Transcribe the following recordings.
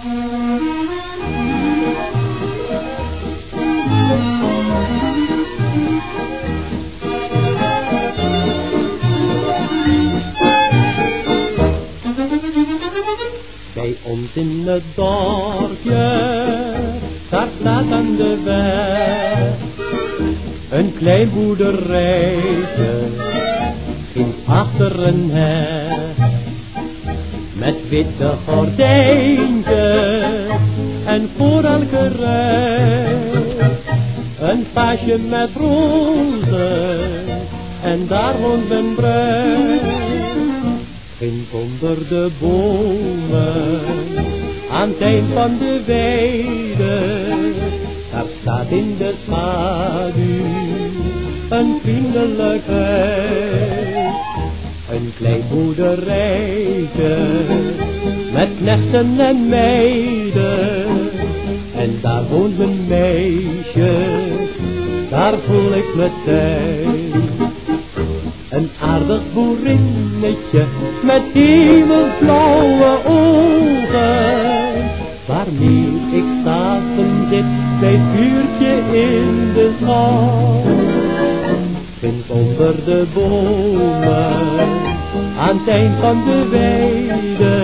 Bij ons in het dorpje, daar staat aan de weg een klein boerderijtje, achter een heg. Met witte gordijntjes en voor elke rij een vaasje met rozen en daar woont mijn bruid. Ginds onder de bomen, aan het eind van de weide, daar staat in de schaduw een vriendelijk huis. Een klein boerderijtje, met knechten en meiden, en daar woont mijn meisje, daar voel ik me thuis. Een aardig boerinnetje met hemelsblauwe ogen. Waarmee ik samen zit bij het vuurtje in de zon. Ginds onder de bomen, aan het van de weide.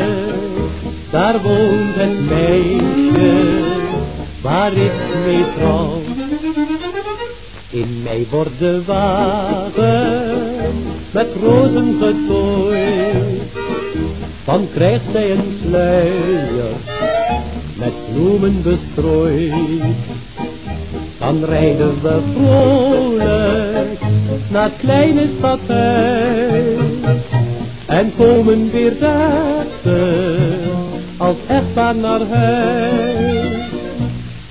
Daar woont het meisje, waar ik mee trouw. In mij wordt de wagen met rozen getooid. Dan krijgt zij een sluier met bloemen bestrooid. Dan rijden we vrolijk naar kleine stadhuis. En komen weer dagen als echtpaar naar huis.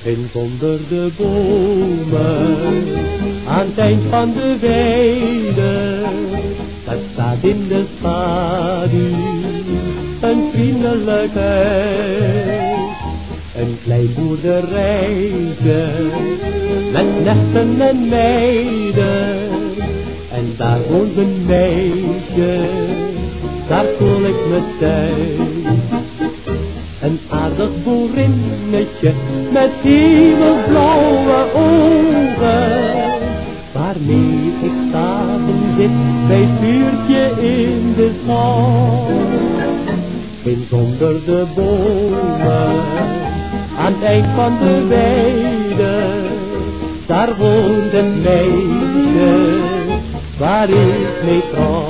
Ginds onder de bomen, aan het eind van de weide, daar staat in de schaduw een vriendelijk huis. Een klein boerderijtje, met knechten en meiden, en daar woont een daar voel ik me thuis. Een aardig boerinnetje met hemelblauwe ogen. Waarmee ik samen zit bij vuurtje in de zon. Ginds onder de bomen, aan het eind van de weide. Daar woont een meisje, waar ik mee trouw.